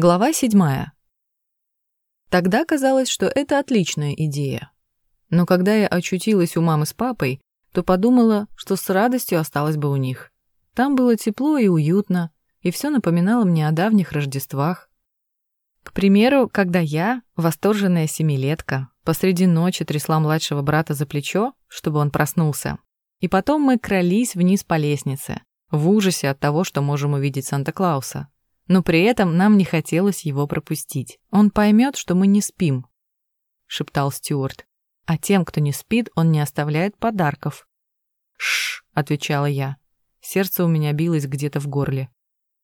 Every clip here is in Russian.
Глава седьмая. Тогда казалось, что это отличная идея. Но когда я очутилась у мамы с папой, то подумала, что с радостью осталась бы у них. Там было тепло и уютно, и все напоминало мне о давних Рождествах. К примеру, когда я, восторженная семилетка, посреди ночи трясла младшего брата за плечо, чтобы он проснулся, и потом мы крались вниз по лестнице, в ужасе от того, что можем увидеть Санта-Клауса но при этом нам не хотелось его пропустить. Он поймет, что мы не спим, шептал Стюарт. А тем, кто не спит, он не оставляет подарков. Шш, отвечала я. Сердце у меня билось где-то в горле.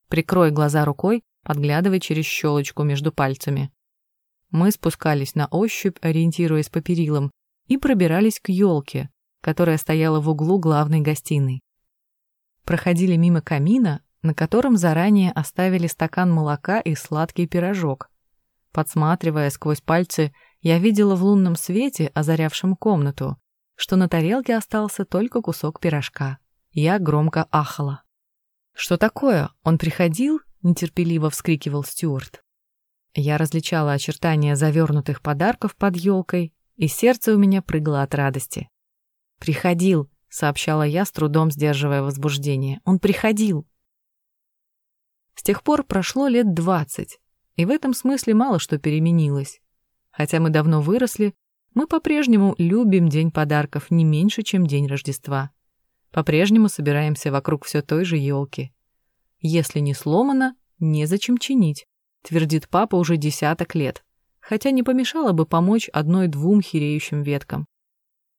Прикрой глаза рукой, подглядывай через щелочку между пальцами. Мы спускались на ощупь, ориентируясь по перилам, и пробирались к елке, которая стояла в углу главной гостиной. Проходили мимо камина, на котором заранее оставили стакан молока и сладкий пирожок. Подсматривая сквозь пальцы, я видела в лунном свете, озарявшем комнату, что на тарелке остался только кусок пирожка. Я громко ахала. «Что такое? Он приходил?» — нетерпеливо вскрикивал Стюарт. Я различала очертания завернутых подарков под елкой, и сердце у меня прыгало от радости. «Приходил», — сообщала я, с трудом сдерживая возбуждение. «Он приходил». С тех пор прошло лет двадцать, и в этом смысле мало что переменилось. Хотя мы давно выросли, мы по-прежнему любим День подарков не меньше, чем День Рождества. По-прежнему собираемся вокруг все той же елки. Если не сломано, незачем чинить, твердит папа уже десяток лет, хотя не помешало бы помочь одной-двум хиреющим веткам.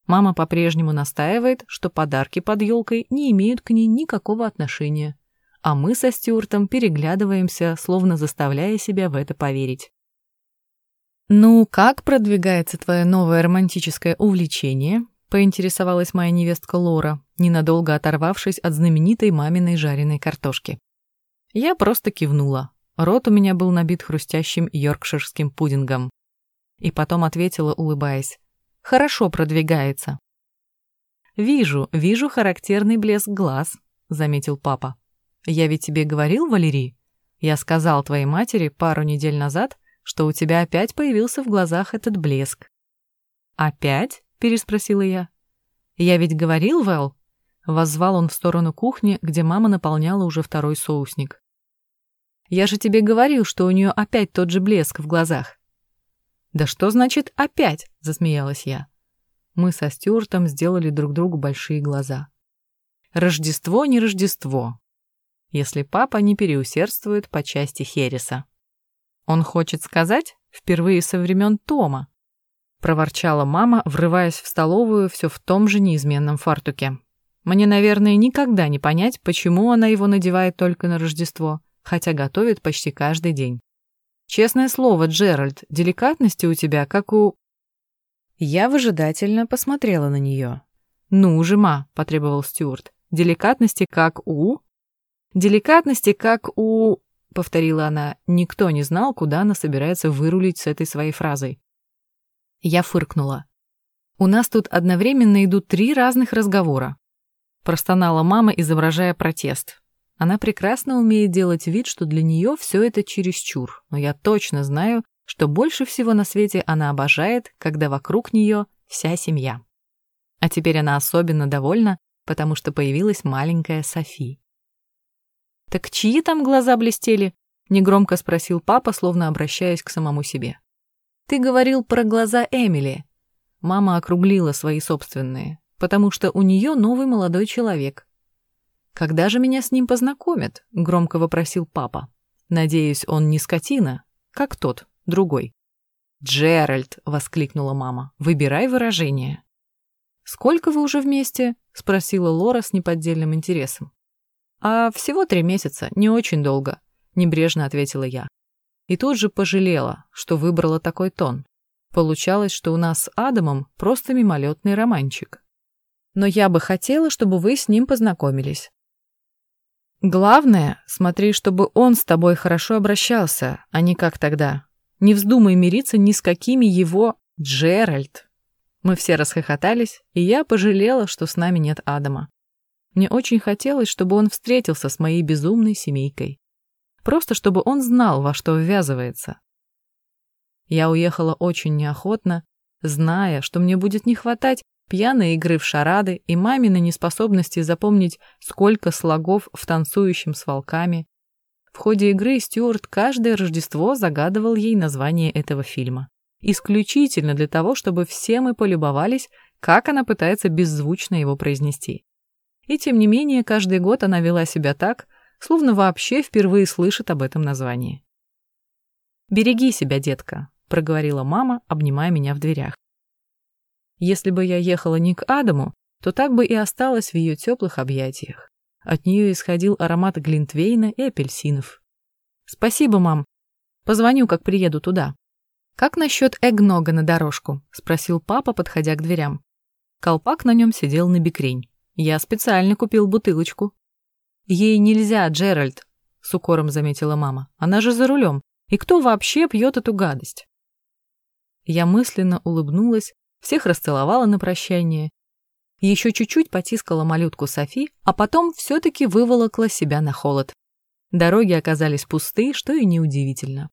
Мама по-прежнему настаивает, что подарки под елкой не имеют к ней никакого отношения а мы со Стюартом переглядываемся, словно заставляя себя в это поверить. «Ну, как продвигается твое новое романтическое увлечение?» — поинтересовалась моя невестка Лора, ненадолго оторвавшись от знаменитой маминой жареной картошки. Я просто кивнула. Рот у меня был набит хрустящим йоркширским пудингом. И потом ответила, улыбаясь. «Хорошо продвигается». «Вижу, вижу характерный блеск глаз», — заметил папа. Я ведь тебе говорил, Валерий? Я сказал твоей матери пару недель назад, что у тебя опять появился в глазах этот блеск. «Опять?» — переспросила я. «Я ведь говорил, Вэл?» Воззвал он в сторону кухни, где мама наполняла уже второй соусник. «Я же тебе говорил, что у нее опять тот же блеск в глазах». «Да что значит «опять»?» — засмеялась я. Мы со Стюартом сделали друг другу большие глаза. «Рождество не Рождество если папа не переусердствует по части Хереса. Он хочет сказать, впервые со времен Тома, проворчала мама, врываясь в столовую все в том же неизменном фартуке. Мне, наверное, никогда не понять, почему она его надевает только на Рождество, хотя готовит почти каждый день. Честное слово, Джеральд, деликатности у тебя, как у... Я выжидательно посмотрела на нее. «Ну же, ма», — потребовал Стюарт, — «деликатности как у...» Деликатности, как у... — повторила она. Никто не знал, куда она собирается вырулить с этой своей фразой. Я фыркнула. «У нас тут одновременно идут три разных разговора», — простонала мама, изображая протест. Она прекрасно умеет делать вид, что для нее все это чересчур, но я точно знаю, что больше всего на свете она обожает, когда вокруг нее вся семья. А теперь она особенно довольна, потому что появилась маленькая Софи. «Так чьи там глаза блестели?» — негромко спросил папа, словно обращаясь к самому себе. «Ты говорил про глаза Эмили». Мама округлила свои собственные, потому что у нее новый молодой человек. «Когда же меня с ним познакомят?» — громко вопросил папа. «Надеюсь, он не скотина, как тот, другой». «Джеральд!» — воскликнула мама. «Выбирай выражение». «Сколько вы уже вместе?» — спросила Лора с неподдельным интересом. «А всего три месяца, не очень долго», — небрежно ответила я. И тут же пожалела, что выбрала такой тон. Получалось, что у нас с Адамом просто мимолетный романчик. Но я бы хотела, чтобы вы с ним познакомились. Главное, смотри, чтобы он с тобой хорошо обращался, а не как тогда. Не вздумай мириться ни с какими его Джеральд. Мы все расхохотались, и я пожалела, что с нами нет Адама. Мне очень хотелось, чтобы он встретился с моей безумной семейкой. просто чтобы он знал, во что ввязывается. Я уехала очень неохотно, зная, что мне будет не хватать пьяной игры в шарады и маминой неспособности запомнить, сколько слогов в танцующем с волками. В ходе игры Стюарт каждое Рождество загадывал ей название этого фильма. Исключительно для того, чтобы все мы полюбовались, как она пытается беззвучно его произнести. И тем не менее, каждый год она вела себя так, словно вообще впервые слышит об этом названии. «Береги себя, детка», — проговорила мама, обнимая меня в дверях. Если бы я ехала не к Адаму, то так бы и осталась в ее теплых объятиях. От нее исходил аромат глинтвейна и апельсинов. «Спасибо, мам. Позвоню, как приеду туда». «Как насчет эгнога на дорожку?» — спросил папа, подходя к дверям. Колпак на нем сидел на бекрень. Я специально купил бутылочку. «Ей нельзя, Джеральд», — с укором заметила мама. «Она же за рулем. И кто вообще пьет эту гадость?» Я мысленно улыбнулась, всех расцеловала на прощание. Еще чуть-чуть потискала малютку Софи, а потом все-таки выволокла себя на холод. Дороги оказались пусты, что и неудивительно.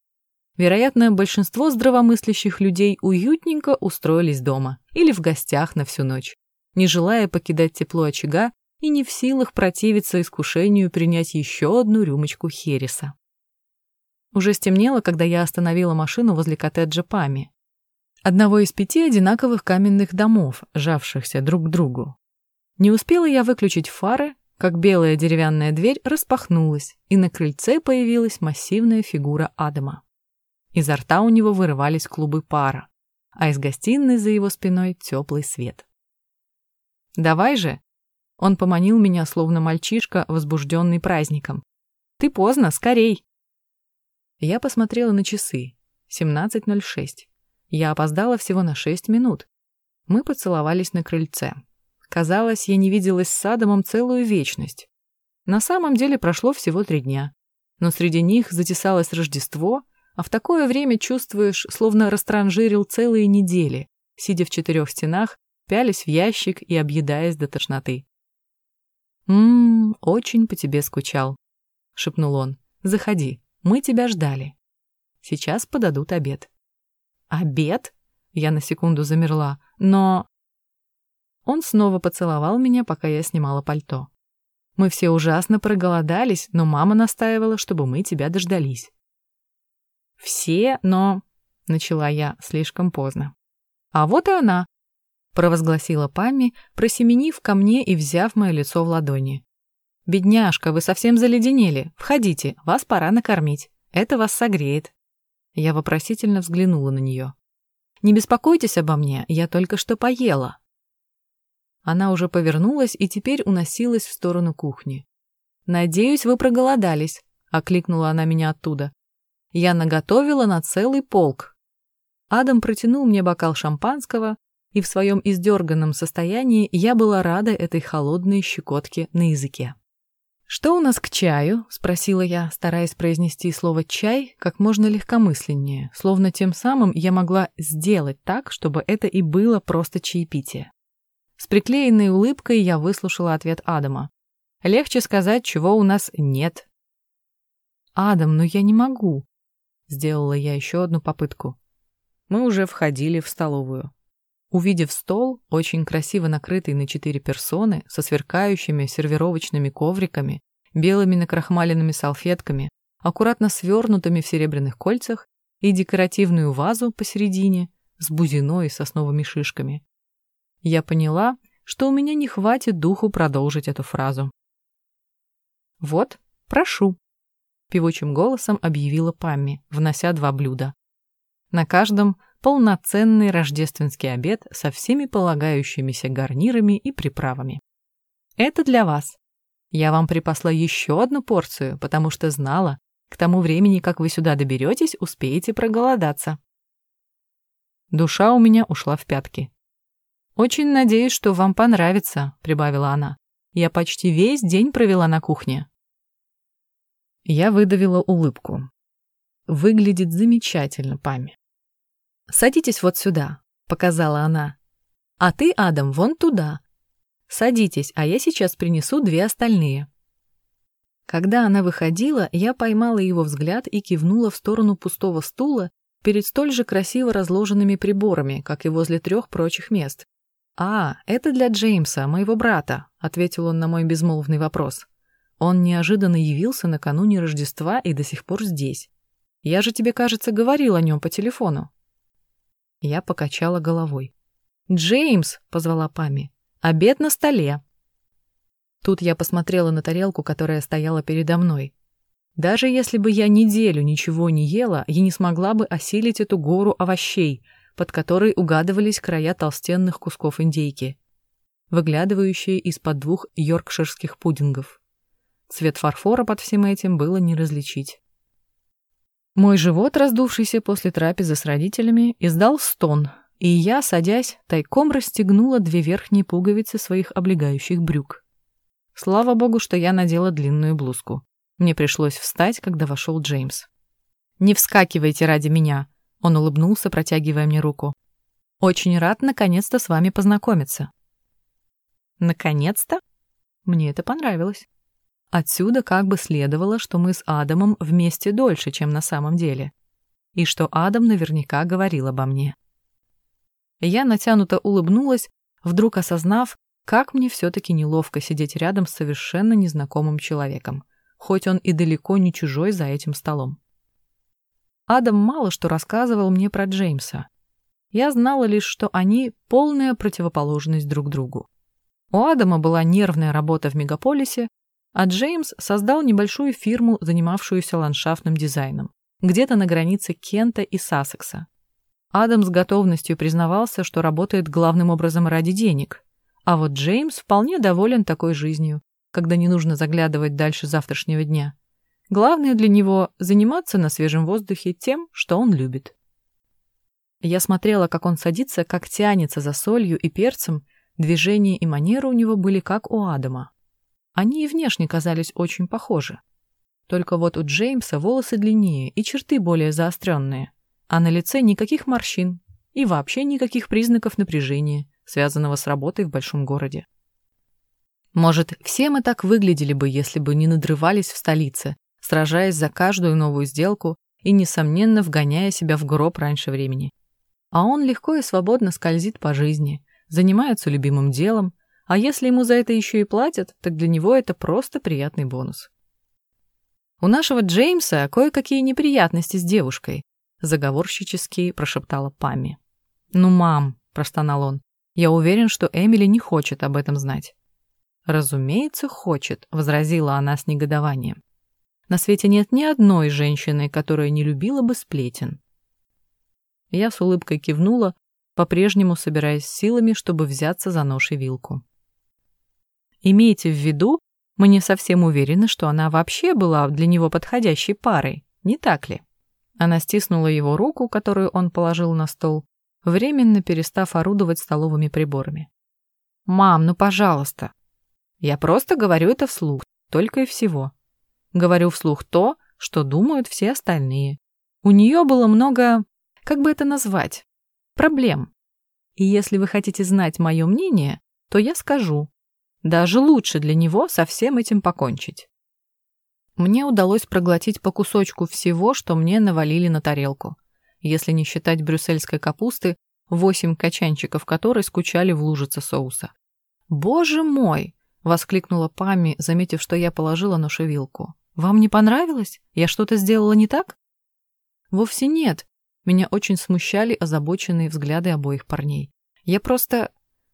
Вероятно, большинство здравомыслящих людей уютненько устроились дома или в гостях на всю ночь не желая покидать тепло очага и не в силах противиться искушению принять еще одну рюмочку хереса. Уже стемнело, когда я остановила машину возле коттеджа Пами, одного из пяти одинаковых каменных домов, жавшихся друг к другу. Не успела я выключить фары, как белая деревянная дверь распахнулась, и на крыльце появилась массивная фигура Адама. Изо рта у него вырывались клубы пара, а из гостиной за его спиной теплый свет. «Давай же!» Он поманил меня, словно мальчишка, возбужденный праздником. «Ты поздно, скорей!» Я посмотрела на часы. 17.06. Я опоздала всего на 6 минут. Мы поцеловались на крыльце. Казалось, я не виделась с Адамом целую вечность. На самом деле прошло всего три дня. Но среди них затесалось Рождество, а в такое время чувствуешь, словно растранжирил целые недели, сидя в четырех стенах пялись в ящик и объедаясь до тошноты. «Ммм, очень по тебе скучал», — шепнул он. «Заходи, мы тебя ждали. Сейчас подадут обед». «Обед?» — я на секунду замерла. «Но...» Он снова поцеловал меня, пока я снимала пальто. Мы все ужасно проголодались, но мама настаивала, чтобы мы тебя дождались. «Все, но...» — начала я слишком поздно. «А вот и она», провозгласила Пами, просеменив ко мне и взяв мое лицо в ладони. «Бедняжка, вы совсем заледенели. Входите, вас пора накормить. Это вас согреет». Я вопросительно взглянула на нее. «Не беспокойтесь обо мне, я только что поела». Она уже повернулась и теперь уносилась в сторону кухни. «Надеюсь, вы проголодались», — окликнула она меня оттуда. «Я наготовила на целый полк». Адам протянул мне бокал шампанского, и в своем издерганном состоянии я была рада этой холодной щекотке на языке. «Что у нас к чаю?» — спросила я, стараясь произнести слово «чай» как можно легкомысленнее, словно тем самым я могла сделать так, чтобы это и было просто чаепитие. С приклеенной улыбкой я выслушала ответ Адама. «Легче сказать, чего у нас нет». «Адам, но я не могу», — сделала я еще одну попытку. Мы уже входили в столовую. Увидев стол, очень красиво накрытый на четыре персоны, со сверкающими сервировочными ковриками, белыми накрахмаленными салфетками, аккуратно свернутыми в серебряных кольцах и декоративную вазу посередине с бузиной и сосновыми шишками. Я поняла, что у меня не хватит духу продолжить эту фразу. «Вот, прошу», — певучим голосом объявила Памми, внося два блюда. На каждом полноценный рождественский обед со всеми полагающимися гарнирами и приправами. Это для вас. Я вам припасла еще одну порцию, потому что знала, к тому времени, как вы сюда доберетесь, успеете проголодаться. Душа у меня ушла в пятки. «Очень надеюсь, что вам понравится», — прибавила она. «Я почти весь день провела на кухне». Я выдавила улыбку. Выглядит замечательно, Пами. «Садитесь вот сюда», — показала она. «А ты, Адам, вон туда. Садитесь, а я сейчас принесу две остальные». Когда она выходила, я поймала его взгляд и кивнула в сторону пустого стула перед столь же красиво разложенными приборами, как и возле трех прочих мест. «А, это для Джеймса, моего брата», — ответил он на мой безмолвный вопрос. «Он неожиданно явился накануне Рождества и до сих пор здесь. Я же тебе, кажется, говорил о нем по телефону». Я покачала головой. «Джеймс!» — позвала Пами. «Обед на столе!» Тут я посмотрела на тарелку, которая стояла передо мной. Даже если бы я неделю ничего не ела, я не смогла бы осилить эту гору овощей, под которой угадывались края толстенных кусков индейки, выглядывающие из-под двух йоркширских пудингов. Цвет фарфора под всем этим было не различить. Мой живот, раздувшийся после трапезы с родителями, издал стон, и я, садясь, тайком расстегнула две верхние пуговицы своих облегающих брюк. Слава богу, что я надела длинную блузку. Мне пришлось встать, когда вошел Джеймс. «Не вскакивайте ради меня», — он улыбнулся, протягивая мне руку. «Очень рад наконец-то с вами познакомиться». «Наконец-то?» Мне это понравилось. Отсюда как бы следовало, что мы с Адамом вместе дольше, чем на самом деле. И что Адам наверняка говорил обо мне. Я натянуто улыбнулась, вдруг осознав, как мне все-таки неловко сидеть рядом с совершенно незнакомым человеком хоть он и далеко не чужой за этим столом. Адам мало что рассказывал мне про Джеймса. Я знала лишь, что они — полная противоположность друг другу. У Адама была нервная работа в мегаполисе, а Джеймс создал небольшую фирму, занимавшуюся ландшафтным дизайном, где-то на границе Кента и Сассекса. Адам с готовностью признавался, что работает главным образом ради денег, а вот Джеймс вполне доволен такой жизнью когда не нужно заглядывать дальше завтрашнего дня. Главное для него — заниматься на свежем воздухе тем, что он любит. Я смотрела, как он садится, как тянется за солью и перцем, движения и манеры у него были как у Адама. Они и внешне казались очень похожи. Только вот у Джеймса волосы длиннее и черты более заостренные, а на лице никаких морщин и вообще никаких признаков напряжения, связанного с работой в большом городе. Может, все мы так выглядели бы, если бы не надрывались в столице, сражаясь за каждую новую сделку и, несомненно, вгоняя себя в гроб раньше времени. А он легко и свободно скользит по жизни, занимается любимым делом, а если ему за это еще и платят, так для него это просто приятный бонус. «У нашего Джеймса кое-какие неприятности с девушкой», заговорщически прошептала Памми. «Ну, мам», — простонал он, — «я уверен, что Эмили не хочет об этом знать». «Разумеется, хочет», — возразила она с негодованием. «На свете нет ни одной женщины, которая не любила бы сплетен». Я с улыбкой кивнула, по-прежнему собираясь силами, чтобы взяться за нож и вилку. «Имейте в виду, мы не совсем уверены, что она вообще была для него подходящей парой, не так ли?» Она стиснула его руку, которую он положил на стол, временно перестав орудовать столовыми приборами. «Мам, ну пожалуйста!» Я просто говорю это вслух, только и всего. Говорю вслух то, что думают все остальные. У нее было много, как бы это назвать, проблем. И если вы хотите знать мое мнение, то я скажу. Даже лучше для него со всем этим покончить. Мне удалось проглотить по кусочку всего, что мне навалили на тарелку. Если не считать брюссельской капусты, восемь качанчиков которой скучали в лужице соуса. Боже мой! — воскликнула Пами, заметив, что я положила на шевилку. «Вам не понравилось? Я что-то сделала не так?» «Вовсе нет». Меня очень смущали озабоченные взгляды обоих парней. «Я просто...»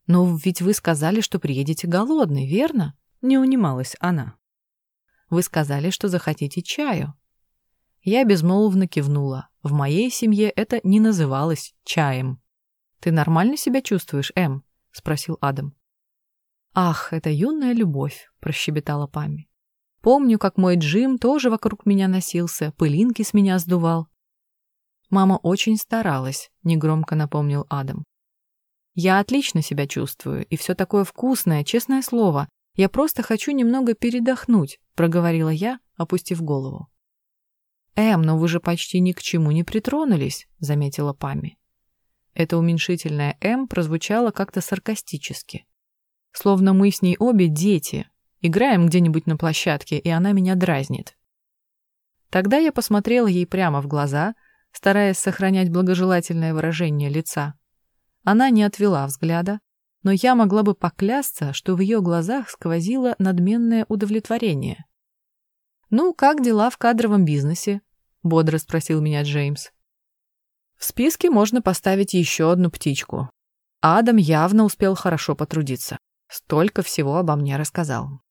«Но ведь вы сказали, что приедете голодный, верно?» Не унималась она. «Вы сказали, что захотите чаю». Я безмолвно кивнула. В моей семье это не называлось чаем. «Ты нормально себя чувствуешь, Эм?» — спросил Адам. «Ах, это юная любовь», — прощебетала Пами. «Помню, как мой Джим тоже вокруг меня носился, пылинки с меня сдувал». «Мама очень старалась», — негромко напомнил Адам. «Я отлично себя чувствую, и все такое вкусное, честное слово. Я просто хочу немного передохнуть», — проговорила я, опустив голову. «Эм, но вы же почти ни к чему не притронулись», — заметила Пами. Это уменьшительное «М» прозвучало как-то саркастически. Словно мы с ней обе дети. Играем где-нибудь на площадке, и она меня дразнит. Тогда я посмотрела ей прямо в глаза, стараясь сохранять благожелательное выражение лица. Она не отвела взгляда, но я могла бы поклясться, что в ее глазах сквозило надменное удовлетворение. «Ну, как дела в кадровом бизнесе?» — бодро спросил меня Джеймс. «В списке можно поставить еще одну птичку. Адам явно успел хорошо потрудиться. Столько всего обо мне рассказал».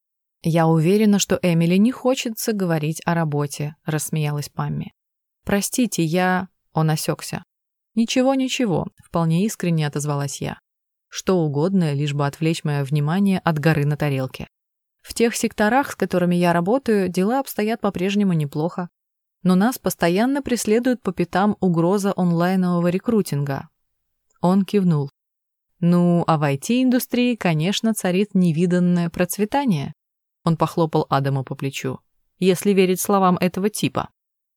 «Я уверена, что Эмили не хочется говорить о работе», — рассмеялась Памми. «Простите, я...» — он осекся. «Ничего, ничего», — вполне искренне отозвалась я. Что угодно, лишь бы отвлечь мое внимание от горы на тарелке. В тех секторах, с которыми я работаю, дела обстоят по-прежнему неплохо. Но нас постоянно преследует по пятам угроза онлайнового рекрутинга. Он кивнул. Ну, а в IT-индустрии, конечно, царит невиданное процветание. Он похлопал Адама по плечу. Если верить словам этого типа.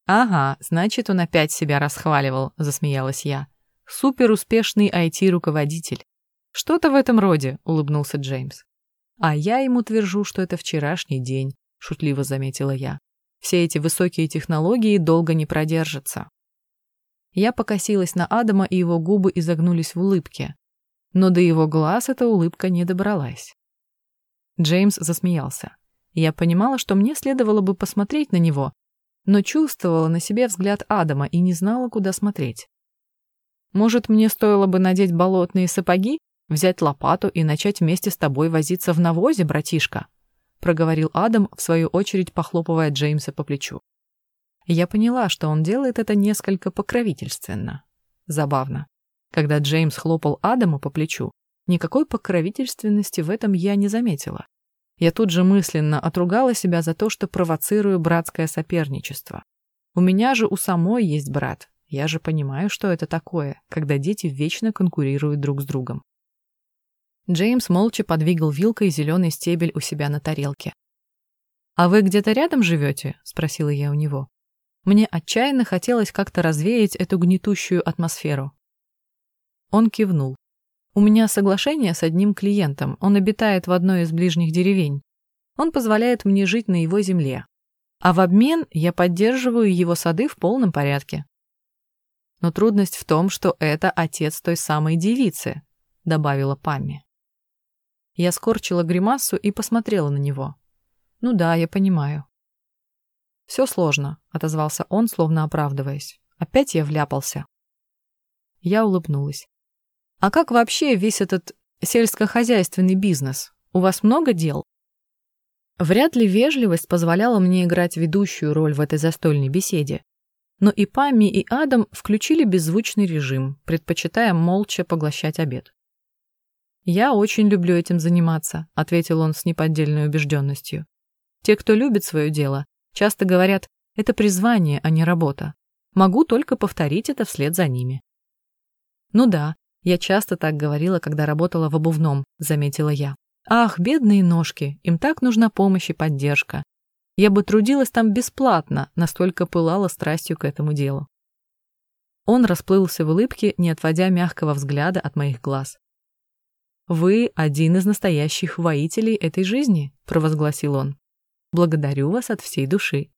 «Ага, значит, он опять себя расхваливал», — засмеялась я. «Суперуспешный IT-руководитель». «Что-то в этом роде», — улыбнулся Джеймс. «А я ему твержу, что это вчерашний день», — шутливо заметила я. «Все эти высокие технологии долго не продержатся». Я покосилась на Адама, и его губы изогнулись в улыбке. Но до его глаз эта улыбка не добралась. Джеймс засмеялся. Я понимала, что мне следовало бы посмотреть на него, но чувствовала на себе взгляд Адама и не знала, куда смотреть. Может, мне стоило бы надеть болотные сапоги, взять лопату и начать вместе с тобой возиться в навозе, братишка? проговорил Адам, в свою очередь похлопывая Джеймса по плечу. Я поняла, что он делает это несколько покровительственно. Забавно. Когда Джеймс хлопал Адама по плечу, никакой покровительственности в этом я не заметила. Я тут же мысленно отругала себя за то, что провоцирую братское соперничество. У меня же у самой есть брат. Я же понимаю, что это такое, когда дети вечно конкурируют друг с другом. Джеймс молча подвигал вилкой зеленый стебель у себя на тарелке. «А вы где-то рядом живете?» — спросила я у него. Мне отчаянно хотелось как-то развеять эту гнетущую атмосферу. Он кивнул. У меня соглашение с одним клиентом, он обитает в одной из ближних деревень. Он позволяет мне жить на его земле. А в обмен я поддерживаю его сады в полном порядке. Но трудность в том, что это отец той самой девицы, добавила Памми. Я скорчила гримасу и посмотрела на него. Ну да, я понимаю. Все сложно, отозвался он, словно оправдываясь. Опять я вляпался. Я улыбнулась. А как вообще весь этот сельскохозяйственный бизнес? У вас много дел? Вряд ли вежливость позволяла мне играть ведущую роль в этой застольной беседе. Но и Пами, и Адам включили беззвучный режим, предпочитая молча поглощать обед. «Я очень люблю этим заниматься», — ответил он с неподдельной убежденностью. «Те, кто любит свое дело, часто говорят, это призвание, а не работа. Могу только повторить это вслед за ними». Ну да, я часто так говорила, когда работала в обувном, заметила я. Ах, бедные ножки, им так нужна помощь и поддержка. Я бы трудилась там бесплатно, настолько пылала страстью к этому делу. Он расплылся в улыбке, не отводя мягкого взгляда от моих глаз. «Вы один из настоящих воителей этой жизни», — провозгласил он. «Благодарю вас от всей души».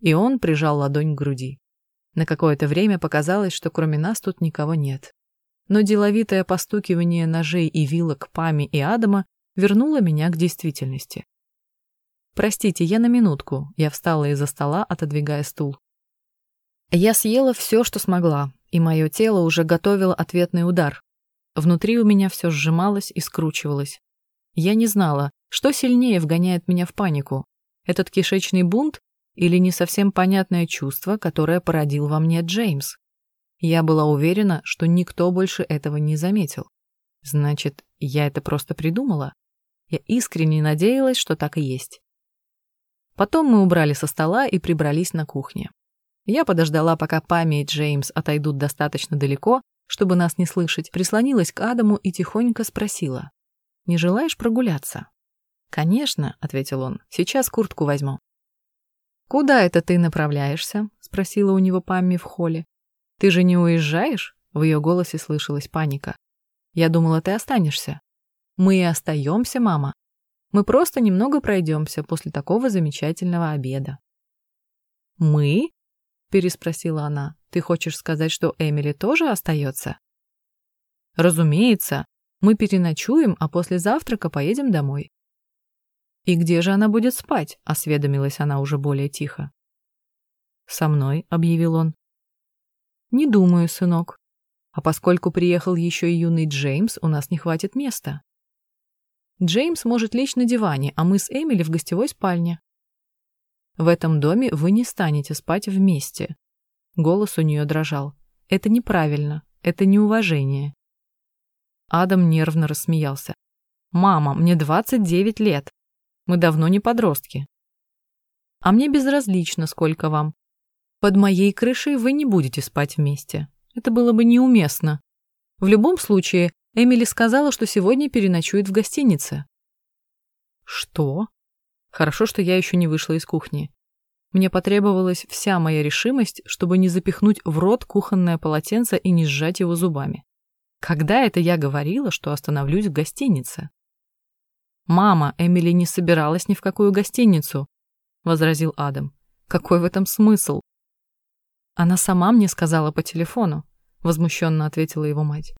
И он прижал ладонь к груди. На какое-то время показалось, что кроме нас тут никого нет но деловитое постукивание ножей и вилок Пами и Адама вернуло меня к действительности. «Простите, я на минутку», — я встала из-за стола, отодвигая стул. Я съела все, что смогла, и мое тело уже готовило ответный удар. Внутри у меня все сжималось и скручивалось. Я не знала, что сильнее вгоняет меня в панику. Этот кишечный бунт или не совсем понятное чувство, которое породил во мне Джеймс. Я была уверена, что никто больше этого не заметил. Значит, я это просто придумала? Я искренне надеялась, что так и есть. Потом мы убрали со стола и прибрались на кухне. Я подождала, пока Пами и Джеймс отойдут достаточно далеко, чтобы нас не слышать, прислонилась к Адаму и тихонько спросила. «Не желаешь прогуляться?» «Конечно», — ответил он, — «сейчас куртку возьму». «Куда это ты направляешься?» — спросила у него Памми в холле. «Ты же не уезжаешь?» В ее голосе слышалась паника. «Я думала, ты останешься». «Мы и остаемся, мама. Мы просто немного пройдемся после такого замечательного обеда». «Мы?» — переспросила она. «Ты хочешь сказать, что Эмили тоже остается?» «Разумеется. Мы переночуем, а после завтрака поедем домой». «И где же она будет спать?» — осведомилась она уже более тихо. «Со мной», — объявил он. «Не думаю, сынок. А поскольку приехал еще и юный Джеймс, у нас не хватит места. Джеймс может лечь на диване, а мы с Эмили в гостевой спальне. В этом доме вы не станете спать вместе. Голос у нее дрожал. Это неправильно, это неуважение. Адам нервно рассмеялся. «Мама, мне 29 лет. Мы давно не подростки. А мне безразлично, сколько вам. Под моей крышей вы не будете спать вместе. Это было бы неуместно. В любом случае, Эмили сказала, что сегодня переночует в гостинице. Что? Хорошо, что я еще не вышла из кухни. Мне потребовалась вся моя решимость, чтобы не запихнуть в рот кухонное полотенце и не сжать его зубами. Когда это я говорила, что остановлюсь в гостинице? «Мама, Эмили не собиралась ни в какую гостиницу», — возразил Адам. «Какой в этом смысл?» Она сама мне сказала по телефону, возмущенно ответила его мать.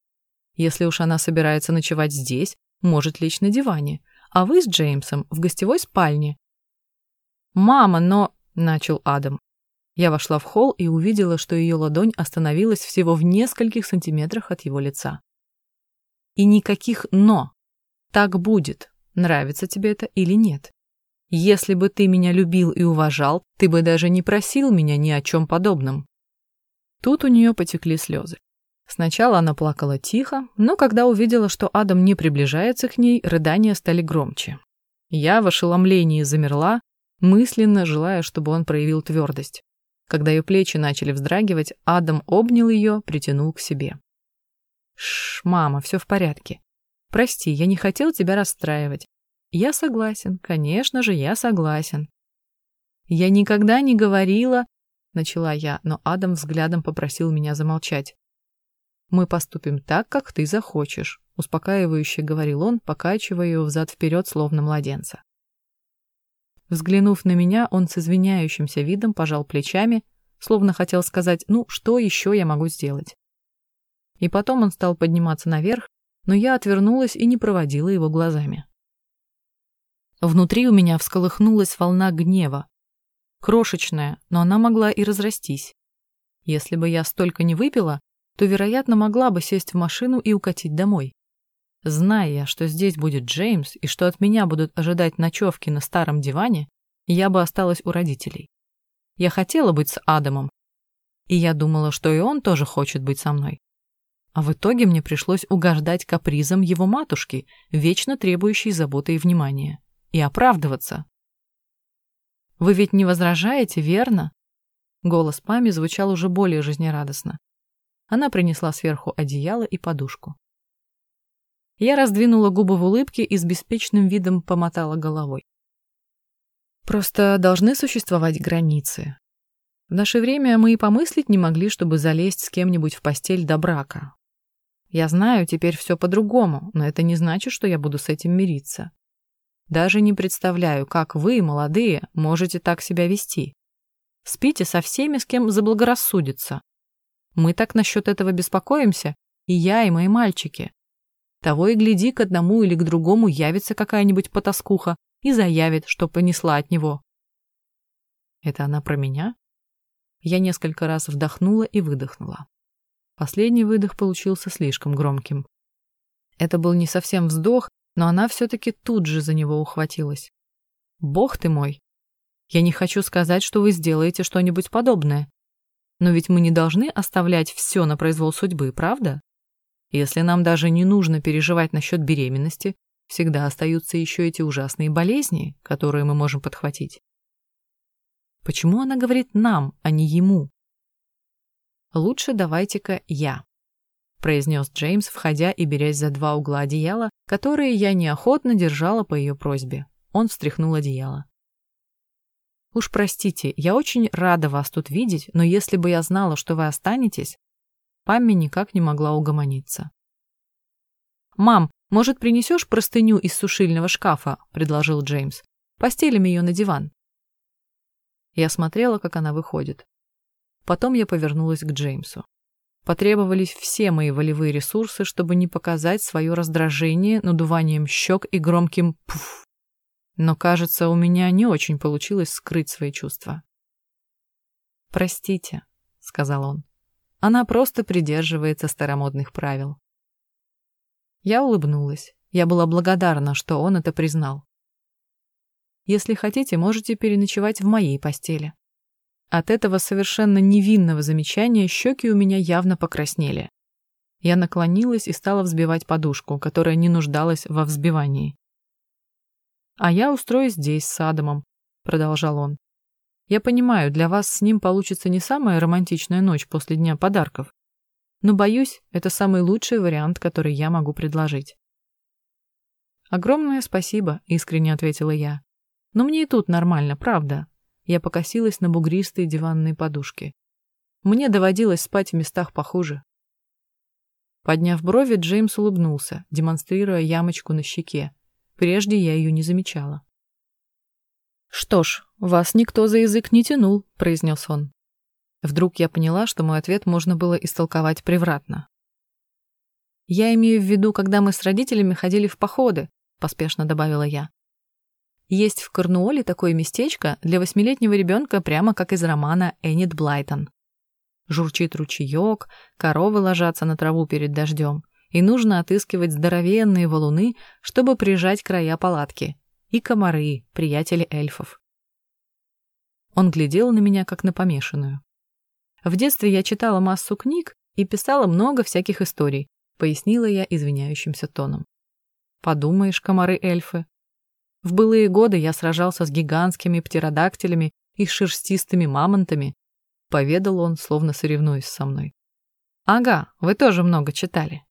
Если уж она собирается ночевать здесь, может лечь на диване, а вы с Джеймсом в гостевой спальне. Мама, но... начал Адам. Я вошла в холл и увидела, что ее ладонь остановилась всего в нескольких сантиметрах от его лица. И никаких «но». Так будет, нравится тебе это или нет. Если бы ты меня любил и уважал, ты бы даже не просил меня ни о чем подобном. Тут у нее потекли слезы. Сначала она плакала тихо, но когда увидела, что Адам не приближается к ней, рыдания стали громче. Я в ошеломлении замерла, мысленно желая, чтобы он проявил твердость. Когда ее плечи начали вздрагивать, Адам обнял ее, притянул к себе. «Шш, мама, все в порядке. Прости, я не хотел тебя расстраивать. Я согласен, конечно же, я согласен. Я никогда не говорила, начала я, но Адам взглядом попросил меня замолчать. Мы поступим так, как ты захочешь, успокаивающе говорил он, покачивая ее взад-вперед, словно младенца. Взглянув на меня, он с извиняющимся видом пожал плечами, словно хотел сказать, ну, что еще я могу сделать. И потом он стал подниматься наверх, но я отвернулась и не проводила его глазами. Внутри у меня всколыхнулась волна гнева. Крошечная, но она могла и разрастись. Если бы я столько не выпила, то, вероятно, могла бы сесть в машину и укатить домой. Зная, что здесь будет Джеймс и что от меня будут ожидать ночевки на старом диване, я бы осталась у родителей. Я хотела быть с Адамом, и я думала, что и он тоже хочет быть со мной. А в итоге мне пришлось угождать капризам его матушки, вечно требующей заботы и внимания и оправдываться. «Вы ведь не возражаете, верно?» Голос Пами звучал уже более жизнерадостно. Она принесла сверху одеяло и подушку. Я раздвинула губы в улыбке и с беспечным видом помотала головой. Просто должны существовать границы. В наше время мы и помыслить не могли, чтобы залезть с кем-нибудь в постель до брака. Я знаю, теперь все по-другому, но это не значит, что я буду с этим мириться. Даже не представляю, как вы, молодые, можете так себя вести. Спите со всеми, с кем заблагорассудится. Мы так насчет этого беспокоимся, и я, и мои мальчики. Того и гляди, к одному или к другому явится какая-нибудь потаскуха и заявит, что понесла от него. Это она про меня? Я несколько раз вдохнула и выдохнула. Последний выдох получился слишком громким. Это был не совсем вздох, но она все-таки тут же за него ухватилась. «Бог ты мой! Я не хочу сказать, что вы сделаете что-нибудь подобное. Но ведь мы не должны оставлять все на произвол судьбы, правда? Если нам даже не нужно переживать насчет беременности, всегда остаются еще эти ужасные болезни, которые мы можем подхватить. Почему она говорит «нам», а не «ему»? Лучше давайте-ка я произнес Джеймс, входя и берясь за два угла одеяла, которые я неохотно держала по ее просьбе. Он встряхнул одеяло. «Уж простите, я очень рада вас тут видеть, но если бы я знала, что вы останетесь...» Памми никак не могла угомониться. «Мам, «Может, принесешь простыню из сушильного шкафа?» — предложил Джеймс. «Постелим ее на диван». Я смотрела, как она выходит. Потом я повернулась к Джеймсу. Потребовались все мои волевые ресурсы, чтобы не показать свое раздражение надуванием щек и громким «пуф». Но, кажется, у меня не очень получилось скрыть свои чувства. «Простите», — сказал он. «Она просто придерживается старомодных правил». Я улыбнулась. Я была благодарна, что он это признал. «Если хотите, можете переночевать в моей постели». От этого совершенно невинного замечания щеки у меня явно покраснели. Я наклонилась и стала взбивать подушку, которая не нуждалась во взбивании. «А я устроюсь здесь с Адамом», — продолжал он. «Я понимаю, для вас с ним получится не самая романтичная ночь после Дня подарков, но, боюсь, это самый лучший вариант, который я могу предложить». «Огромное спасибо», — искренне ответила я. «Но мне и тут нормально, правда. Я покосилась на бугристые диванные подушки. Мне доводилось спать в местах похуже. Подняв брови, Джеймс улыбнулся, демонстрируя ямочку на щеке. Прежде я ее не замечала. «Что ж, вас никто за язык не тянул», — произнес он. Вдруг я поняла, что мой ответ можно было истолковать превратно. «Я имею в виду, когда мы с родителями ходили в походы», — поспешно добавила я. Есть в Корнуолле такое местечко для восьмилетнего ребенка, прямо как из романа Эннет Блайтон. Журчит ручеек, коровы ложатся на траву перед дождем, и нужно отыскивать здоровенные валуны, чтобы прижать края палатки. И комары, приятели эльфов. Он глядел на меня, как на помешанную. В детстве я читала массу книг и писала много всяких историй, пояснила я извиняющимся тоном. Подумаешь, комары-эльфы, в былые годы я сражался с гигантскими птеродактилями и шерстистыми мамонтами, поведал он, словно соревнуясь со мной. Ага, вы тоже много читали.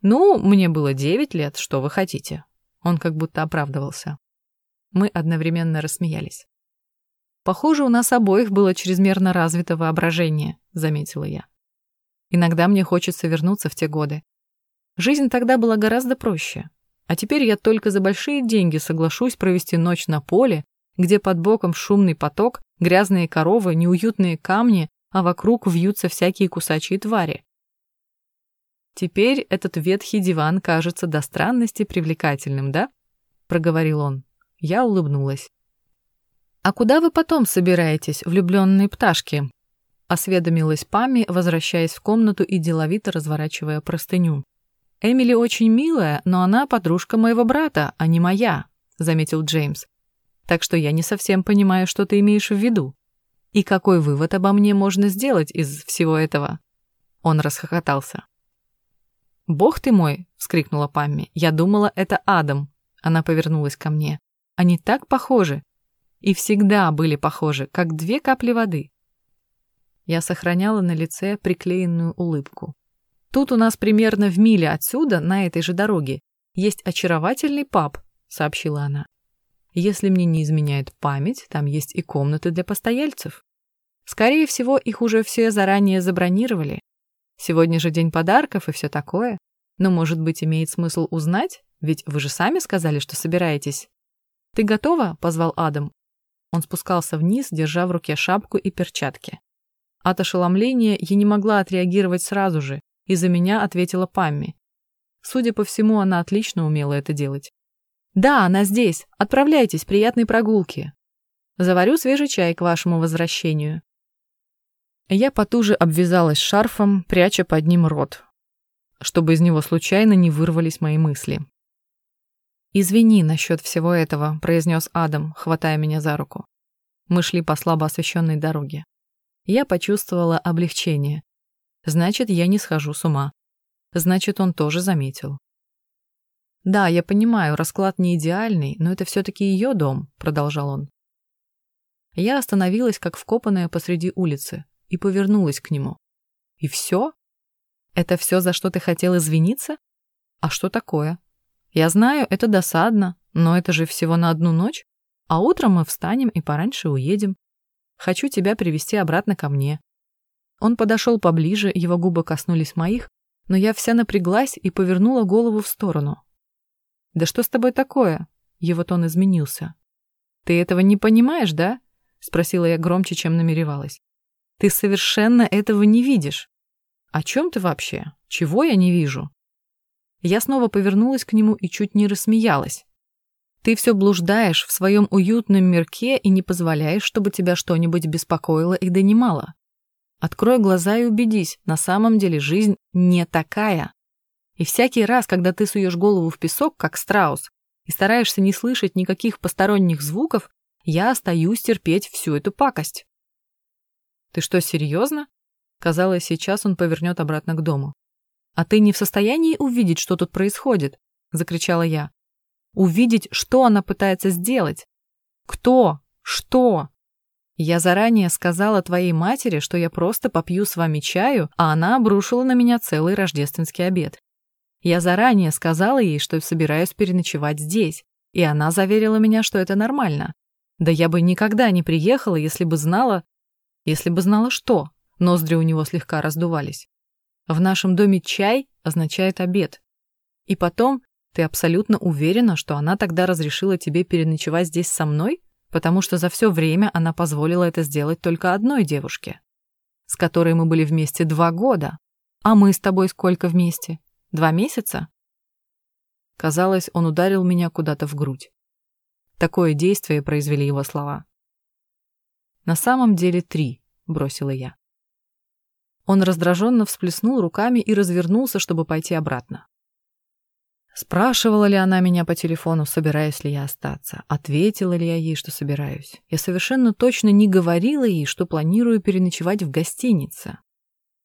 Ну, мне было девять лет, что вы хотите? Он как будто оправдывался. Мы одновременно рассмеялись. Похоже, у нас обоих было чрезмерно развито воображение, заметила я. Иногда мне хочется вернуться в те годы. Жизнь тогда была гораздо проще. А теперь я только за большие деньги соглашусь провести ночь на поле, где под боком шумный поток, грязные коровы, неуютные камни, а вокруг вьются всякие кусачие твари. Теперь этот ветхий диван кажется до странности привлекательным, да? проговорил он. Я улыбнулась. А куда вы потом собираетесь, влюбленные пташки? осведомилась Пами, возвращаясь в комнату и деловито разворачивая простыню. «Эмили очень милая, но она подружка моего брата, а не моя», — заметил Джеймс. «Так что я не совсем понимаю, что ты имеешь в виду. И какой вывод обо мне можно сделать из всего этого?» Он расхохотался. «Бог ты мой!» — вскрикнула Памми. «Я думала, это Адам». Она повернулась ко мне. «Они так похожи. И всегда были похожи, как две капли воды». Я сохраняла на лице приклеенную улыбку. Тут у нас примерно в миле отсюда, на этой же дороге, есть очаровательный паб, сообщила она. Если мне не изменяет память, там есть и комнаты для постояльцев. Скорее всего, их уже все заранее забронировали. Сегодня же день подарков и все такое. Но, может быть, имеет смысл узнать? Ведь вы же сами сказали, что собираетесь. «Ты готова?» — позвал Адам. Он спускался вниз, держа в руке шапку и перчатки. От ошеломления я не могла отреагировать сразу же, и за меня ответила Памми. Судя по всему, она отлично умела это делать. «Да, она здесь. Отправляйтесь, приятной прогулки. Заварю свежий чай к вашему возвращению». Я потуже обвязалась шарфом, пряча под ним рот, чтобы из него случайно не вырвались мои мысли. «Извини насчет всего этого», — произнес Адам, хватая меня за руку. Мы шли по слабо освещенной дороге. Я почувствовала облегчение. Значит, я не схожу с ума. Значит, он тоже заметил. «Да, я понимаю, расклад не идеальный, но это все-таки ее дом», — продолжал он. Я остановилась, как вкопанная посреди улицы, и повернулась к нему. «И все? Это все, за что ты хотел извиниться? А что такое? Я знаю, это досадно, но это же всего на одну ночь, а утром мы встанем и пораньше уедем. Хочу тебя привести обратно ко мне. Он подошел поближе, его губы коснулись моих, но я вся напряглась и повернула голову в сторону. «Да что с тобой такое?» Его тон изменился. «Ты этого не понимаешь, да?» — спросила я громче, чем намеревалась. «Ты совершенно этого не видишь. О чем ты вообще? Чего я не вижу?» Я снова повернулась к нему и чуть не рассмеялась. «Ты все блуждаешь в своем уютном мирке и не позволяешь, чтобы тебя что-нибудь беспокоило и донимало. Открой глаза и убедись, на самом деле жизнь не такая. И всякий раз, когда ты суешь голову в песок, как страус, и стараешься не слышать никаких посторонних звуков, я остаюсь терпеть всю эту пакость. Ты что, серьезно? Казалось, сейчас он повернет обратно к дому. А ты не в состоянии увидеть, что тут происходит? Закричала я. Увидеть, что она пытается сделать? Кто? Что? Я заранее сказала твоей матери, что я просто попью с вами чаю, а она обрушила на меня целый рождественский обед. Я заранее сказала ей, что собираюсь переночевать здесь, и она заверила меня, что это нормально. Да я бы никогда не приехала, если бы знала... Если бы знала что? Ноздри у него слегка раздувались. В нашем доме чай означает обед. И потом, ты абсолютно уверена, что она тогда разрешила тебе переночевать здесь со мной? Потому что за все время она позволила это сделать только одной девушке, с которой мы были вместе два года. А мы с тобой сколько вместе? Два месяца? Казалось, он ударил меня куда-то в грудь. Такое действие произвели его слова. На самом деле три, бросила я. Он раздраженно всплеснул руками и развернулся, чтобы пойти обратно. Спрашивала ли она меня по телефону, собираюсь ли я остаться. Ответила ли я ей, что собираюсь. Я совершенно точно не говорила ей, что планирую переночевать в гостинице.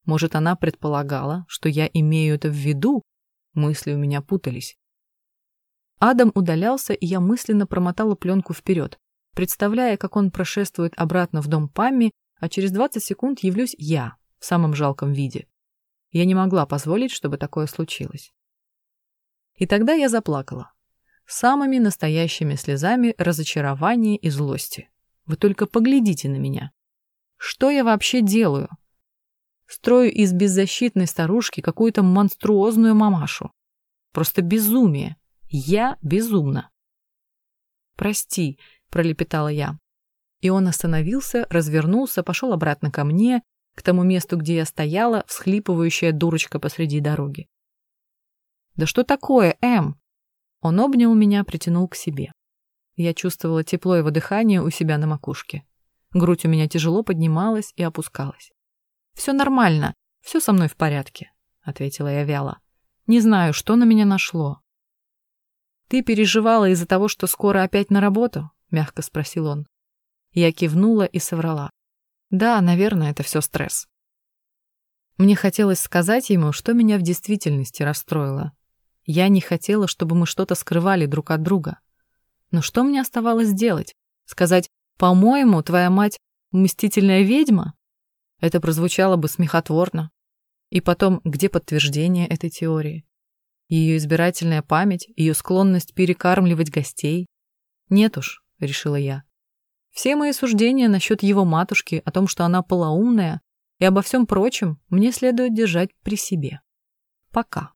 Может, она предполагала, что я имею это в виду? Мысли у меня путались. Адам удалялся, и я мысленно промотала пленку вперед, представляя, как он прошествует обратно в дом Памми, а через 20 секунд явлюсь я в самом жалком виде. Я не могла позволить, чтобы такое случилось. И тогда я заплакала. Самыми настоящими слезами разочарования и злости. Вы только поглядите на меня. Что я вообще делаю? Строю из беззащитной старушки какую-то монструозную мамашу. Просто безумие. Я безумна. «Прости», — пролепетала я. И он остановился, развернулся, пошел обратно ко мне, к тому месту, где я стояла, всхлипывающая дурочка посреди дороги. «Да что такое, Эм?» Он обнял меня, притянул к себе. Я чувствовала тепло его дыхания у себя на макушке. Грудь у меня тяжело поднималась и опускалась. «Все нормально, все со мной в порядке», — ответила я вяло. «Не знаю, что на меня нашло». «Ты переживала из-за того, что скоро опять на работу?» — мягко спросил он. Я кивнула и соврала. «Да, наверное, это все стресс». Мне хотелось сказать ему, что меня в действительности расстроило, я не хотела, чтобы мы что-то скрывали друг от друга. Но что мне оставалось делать? Сказать, по-моему, твоя мать мстительная ведьма? Это прозвучало бы смехотворно. И потом, где подтверждение этой теории? Ее избирательная память, ее склонность перекармливать гостей? Нет уж, решила я. Все мои суждения насчет его матушки, о том, что она полоумная, и обо всем прочем, мне следует держать при себе. Пока.